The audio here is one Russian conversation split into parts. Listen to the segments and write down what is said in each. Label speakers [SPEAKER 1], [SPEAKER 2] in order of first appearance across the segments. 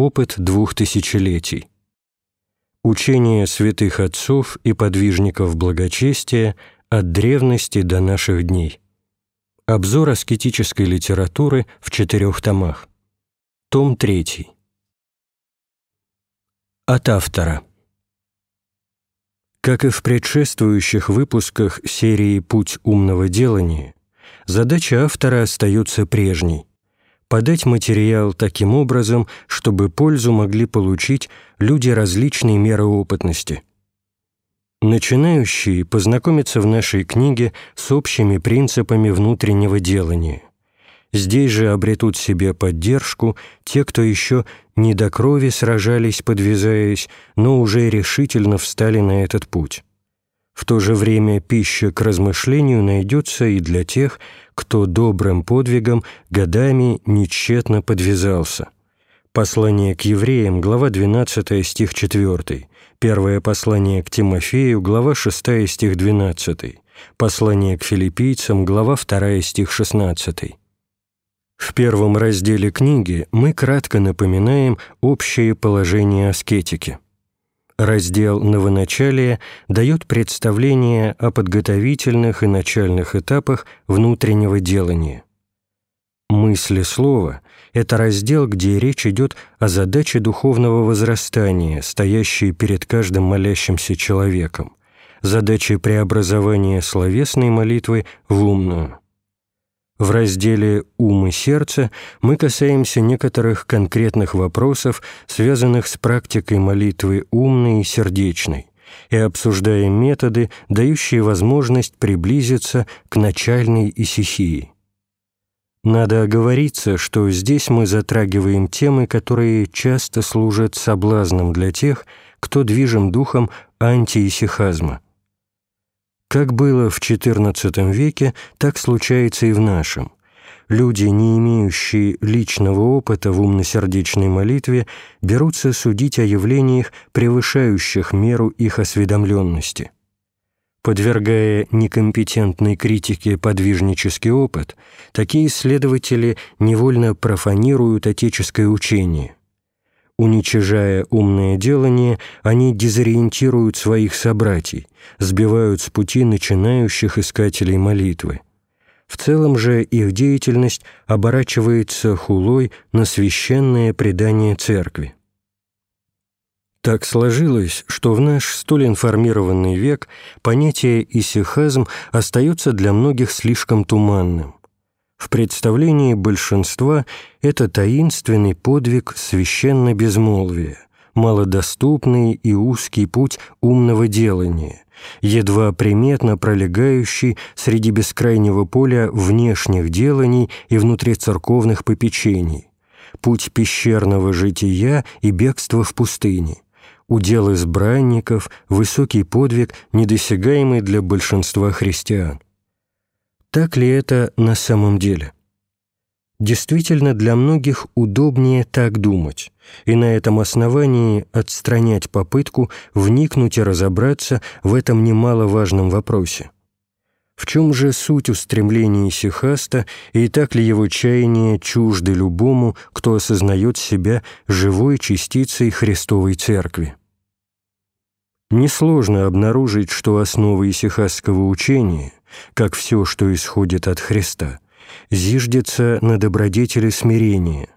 [SPEAKER 1] Опыт двух тысячелетий Учение святых отцов и подвижников благочестия от древности до наших дней. Обзор аскетической литературы в четырех томах. Том 3. От автора. Как и в предшествующих выпусках серии «Путь умного делания», задача автора остается прежней подать материал таким образом, чтобы пользу могли получить люди различной меры опытности. Начинающие познакомятся в нашей книге с общими принципами внутреннего делания. Здесь же обретут себе поддержку те, кто еще не до крови сражались, подвязаясь, но уже решительно встали на этот путь. В то же время пища к размышлению найдется и для тех, кто добрым подвигом годами нечетно подвязался. Послание к евреям, глава 12, стих 4. Первое послание к Тимофею, глава 6, стих 12. Послание к филиппийцам, глава 2, стих 16. В первом разделе книги мы кратко напоминаем общее положение аскетики. Раздел «Новоначалие» дает представление о подготовительных и начальных этапах внутреннего делания. «Мысли слова» — это раздел, где речь идет о задаче духовного возрастания, стоящей перед каждым молящимся человеком, задаче преобразования словесной молитвы в умную. В разделе «Ум и сердце» мы касаемся некоторых конкретных вопросов, связанных с практикой молитвы умной и сердечной, и обсуждаем методы, дающие возможность приблизиться к начальной исихии. Надо оговориться, что здесь мы затрагиваем темы, которые часто служат соблазном для тех, кто движим духом антиисихазма – как было в XIV веке, так случается и в нашем. Люди, не имеющие личного опыта в умно-сердечной молитве, берутся судить о явлениях, превышающих меру их осведомленности. Подвергая некомпетентной критике подвижнический опыт, такие исследователи невольно профанируют отеческое учение. Уничижая умное делание, они дезориентируют своих собратьей, сбивают с пути начинающих искателей молитвы. В целом же их деятельность оборачивается хулой на священное предание церкви. Так сложилось, что в наш столь информированный век понятие «исихазм» остается для многих слишком туманным. В представлении большинства это таинственный подвиг священно-безмолвия, малодоступный и узкий путь умного делания, едва приметно пролегающий среди бескрайнего поля внешних деланий и внутрицерковных попечений, путь пещерного жития и бегства в пустыне, удел избранников, высокий подвиг, недосягаемый для большинства христиан. Так ли это на самом деле? Действительно, для многих удобнее так думать, и на этом основании отстранять попытку вникнуть и разобраться в этом немаловажном вопросе. В чем же суть устремлений Сихаста, и так ли его чаяния чужды любому, кто осознает себя живой частицей Христовой Церкви? Несложно обнаружить, что основы исихасского учения как все, что исходит от Христа, зиждется на добродетели смирения,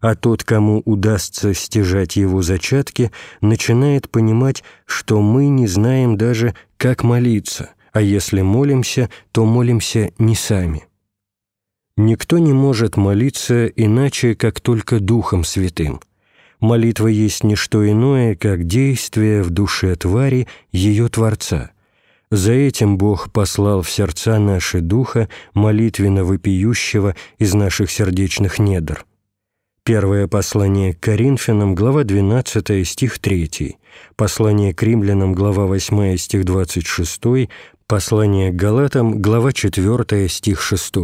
[SPEAKER 1] а тот, кому удастся стяжать его зачатки, начинает понимать, что мы не знаем даже, как молиться, а если молимся, то молимся не сами. Никто не может молиться иначе, как только Духом Святым. Молитва есть не что иное, как действие в душе твари ее Творца – за этим Бог послал в сердца наши духа молитвенно вопиющего из наших сердечных недр. Первое послание к Коринфянам, глава 12, стих 3, послание к римлянам, глава 8, стих 26, послание к Галатам, глава 4, стих 6.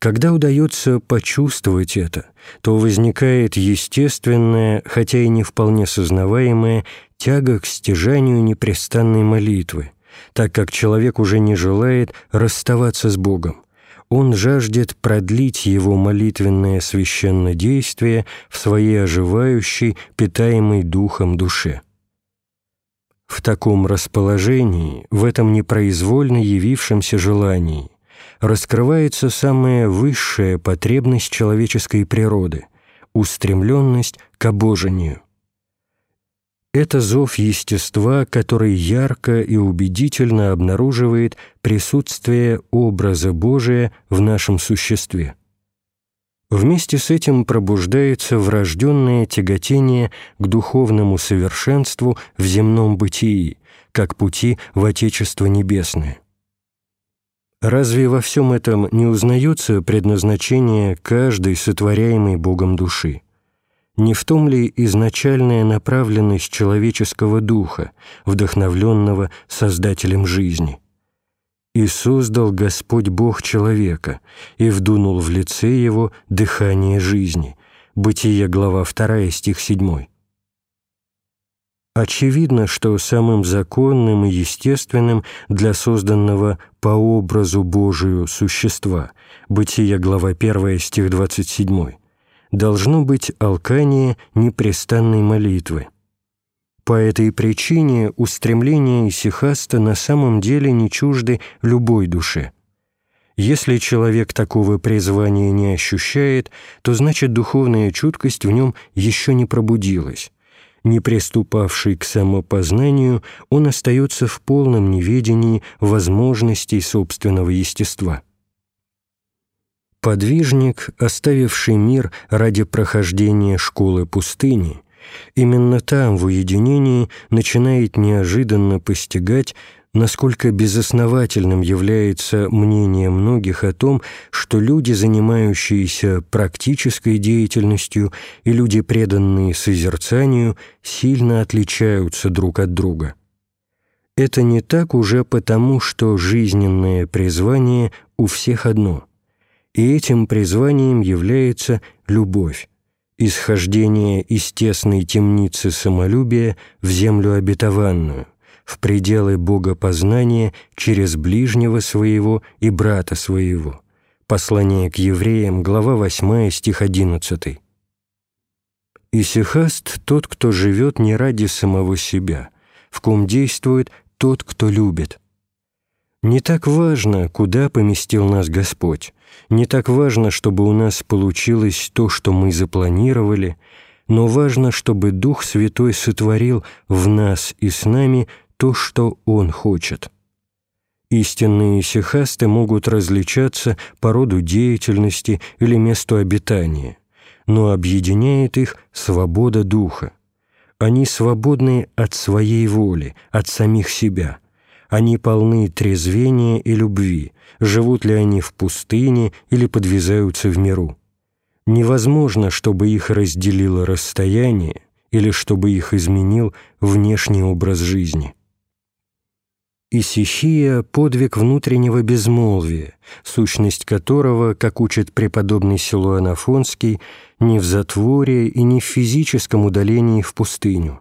[SPEAKER 1] Когда удается почувствовать это, то возникает естественная, хотя и не вполне сознаваемая, тяга к стяжанию непрестанной молитвы, так как человек уже не желает расставаться с Богом. Он жаждет продлить его молитвенное священное действие в своей оживающей, питаемой духом душе. В таком расположении, в этом непроизвольно явившемся желании, раскрывается самая высшая потребность человеческой природы – устремленность к обожению. Это зов естества, который ярко и убедительно обнаруживает присутствие образа Божия в нашем существе. Вместе с этим пробуждается врожденное тяготение к духовному совершенству в земном бытии, как пути в Отечество Небесное. Разве во всем этом не узнается предназначение каждой сотворяемой Богом души? Не в том ли изначальная направленность человеческого духа, вдохновленного Создателем жизни? «И создал Господь Бог человека, и вдунул в лице его дыхание жизни» Бытие, глава 2, стих 7. Очевидно, что самым законным и естественным для созданного по образу Божию существа, Бытие, глава 1, стих 27, должно быть алкание непрестанной молитвы. По этой причине устремления исихаста на самом деле не чужды любой душе. Если человек такого призвания не ощущает, то значит духовная чуткость в нем еще не пробудилась не приступавший к самопознанию, он остается в полном неведении возможностей собственного естества. Подвижник, оставивший мир ради прохождения школы пустыни, именно там, в уединении, начинает неожиданно постигать насколько безосновательным является мнение многих о том, что люди, занимающиеся практической деятельностью, и люди, преданные созерцанию, сильно отличаются друг от друга. Это не так уже потому, что жизненное призвание у всех одно, и этим призванием является любовь, исхождение из тесной темницы самолюбия в землю обетованную – в пределы богопознания через ближнего своего и брата своего. Послание к евреям, глава 8, стих 11. Исихаст – тот, кто живет не ради самого себя, в ком действует тот, кто любит. Не так важно, куда поместил нас Господь, не так важно, чтобы у нас получилось то, что мы запланировали, но важно, чтобы Дух Святой сотворил в нас и с нами то, что он хочет. Истинные сихасты могут различаться по роду деятельности или месту обитания, но объединяет их свобода духа. Они свободны от своей воли, от самих себя. Они полны трезвения и любви, живут ли они в пустыне или подвязаются в миру. Невозможно, чтобы их разделило расстояние или чтобы их изменил внешний образ жизни. Исихия – подвиг внутреннего безмолвия, сущность которого, как учит преподобный Силуан Афонский, не в затворе и не в физическом удалении в пустыню,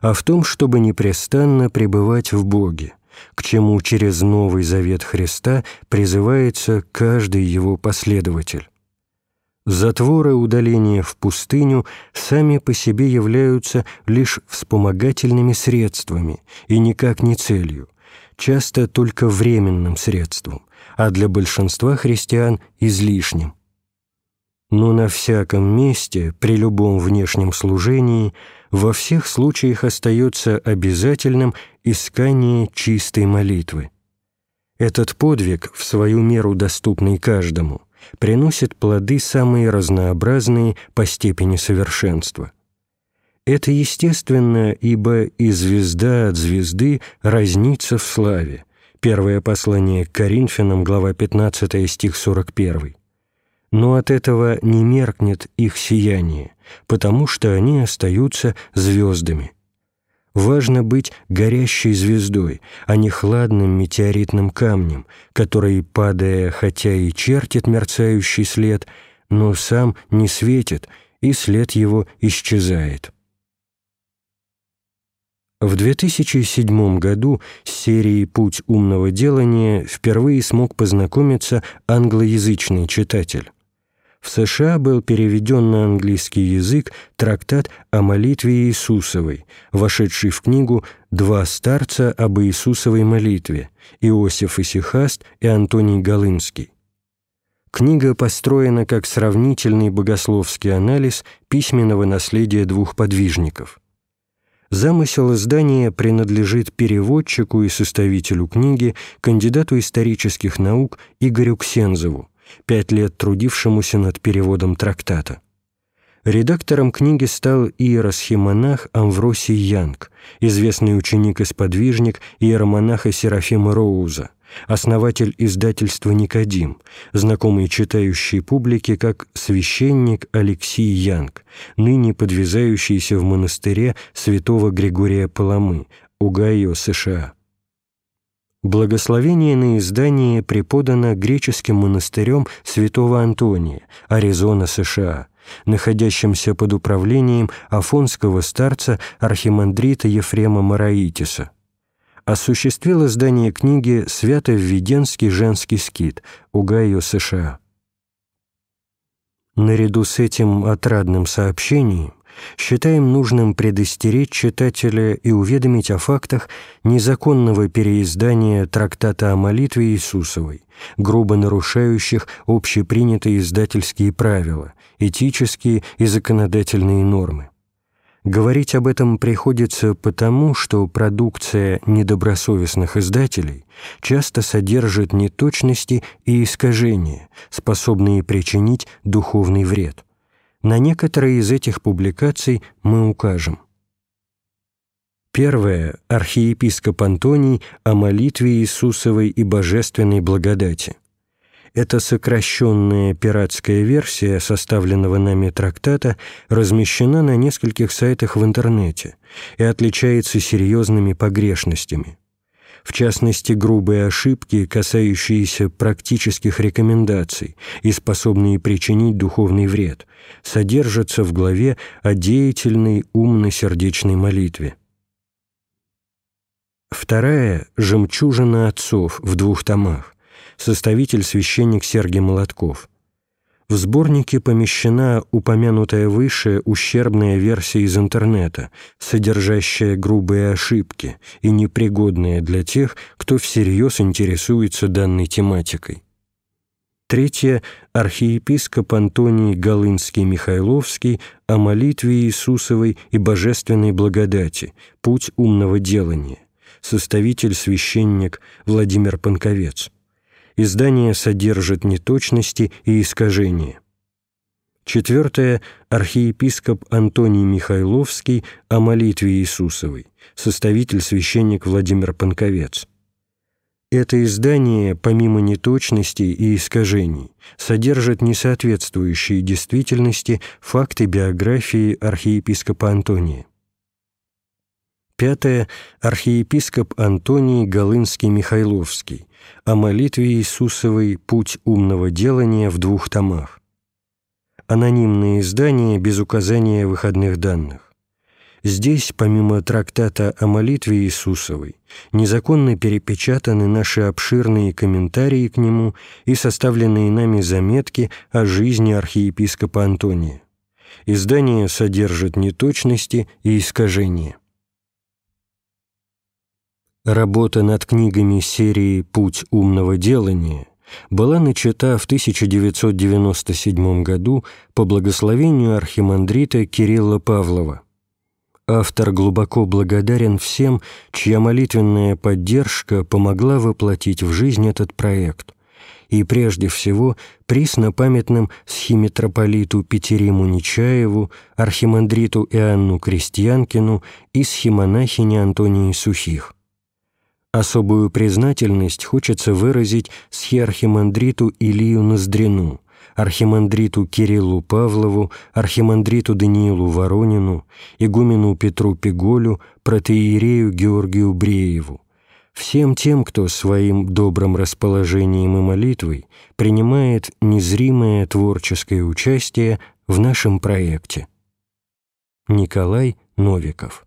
[SPEAKER 1] а в том, чтобы непрестанно пребывать в Боге, к чему через Новый Завет Христа призывается каждый его последователь. Затворы удаления в пустыню сами по себе являются лишь вспомогательными средствами и никак не целью, часто только временным средством, а для большинства христиан – излишним. Но на всяком месте, при любом внешнем служении, во всех случаях остается обязательным искание чистой молитвы. Этот подвиг, в свою меру доступный каждому, приносит плоды самые разнообразные по степени совершенства – это естественно, ибо и звезда от звезды разнится в славе. Первое послание к Коринфянам, глава 15, стих 41. но от этого не меркнет их сияние, потому что они остаются звездами. Важно быть горящей звездой, а не хладным метеоритным камнем, который, падая, хотя и чертит мерцающий след, но сам не светит, и след его исчезает. В 2007 году с серией «Путь умного делания» впервые смог познакомиться англоязычный читатель. В США был переведен на английский язык трактат о молитве Иисусовой, вошедший в книгу «Два старца об Иисусовой молитве» Иосиф Исихаст и Антоний Голынский. Книга построена как сравнительный богословский анализ письменного наследия двух подвижников. Замысел издания принадлежит переводчику и составителю книги, кандидату исторических наук Игорю Ксензову, пять лет трудившемуся над переводом трактата. Редактором книги стал иеросхимонах Амвросий Янг, известный ученик и сподвижник иеромонаха Серафима Роуза, основатель издательства «Никодим», знакомый читающей публике как священник Алексей Янг, ныне подвязающийся в монастыре святого Григория Паламы, Угайо, США. Благословение на издание преподано греческим монастырем святого Антония, Аризона, США, находящимся под управлением афонского старца архимандрита Ефрема Мараитиса. Осуществил издание книги «Свято-Введенский женский скит» Угайо, США. Наряду с этим отрадным сообщением считаем нужным предостеречь читателя и уведомить о фактах незаконного переиздания трактата о молитве Иисусовой, грубо нарушающих общепринятые издательские правила, этические и законодательные нормы. Говорить об этом приходится потому, что продукция недобросовестных издателей часто содержит неточности и искажения, способные причинить духовный вред. На некоторые из этих публикаций мы укажем. Первое. Архиепископ Антоний о молитве Иисусовой и божественной благодати. Эта сокращенная пиратская версия составленного нами трактата размещена на нескольких сайтах в интернете и отличается серьезными погрешностями в частности грубые ошибки, касающиеся практических рекомендаций и способные причинить духовный вред, содержатся в главе о деятельной умно-сердечной молитве. Вторая — «Жемчужина отцов» в двух томах, составитель-священник Сергий Молотков — в сборнике помещена упомянутая выше ущербная версия из интернета, содержащая грубые ошибки и непригодная для тех, кто всерьез интересуется данной тематикой. Третье – архиепископ Антоний Голынский-Михайловский о молитве Иисусовой и божественной благодати, путь умного делания, составитель-священник Владимир Панковец издание содержит неточности и искажения. Четвертое. Архиепископ Антоний Михайловский о молитве Иисусовой, составитель-священник Владимир Панковец. Это издание, помимо неточностей и искажений, содержит несоответствующие действительности факты биографии архиепископа Антония. Пятое. Архиепископ Антоний Голынский-Михайловский о молитве Иисусовой «Путь умного делания» в двух томах. Анонимное издание без указания выходных данных. Здесь, помимо трактата о молитве Иисусовой, незаконно перепечатаны наши обширные комментарии к нему и составленные нами заметки о жизни архиепископа Антония. Издание содержит неточности и искажения. Работа над книгами серии «Путь умного делания» была начата в 1997 году по благословению архимандрита Кирилла Павлова. Автор глубоко благодарен всем, чья молитвенная поддержка помогла воплотить в жизнь этот проект, и прежде всего приснопамятным схимитрополиту Петериму Нечаеву, архимандриту Иоанну Крестьянкину и схимонахине Антонии Сухих. Особую признательность хочется выразить схиархимандриту Илию Ноздрину, архимандриту Кириллу Павлову, архимандриту Даниилу Воронину, игумену Петру Пеголю, протеерею Георгию Брееву, всем тем, кто своим добрым расположением и молитвой принимает незримое творческое участие в нашем проекте. Николай Новиков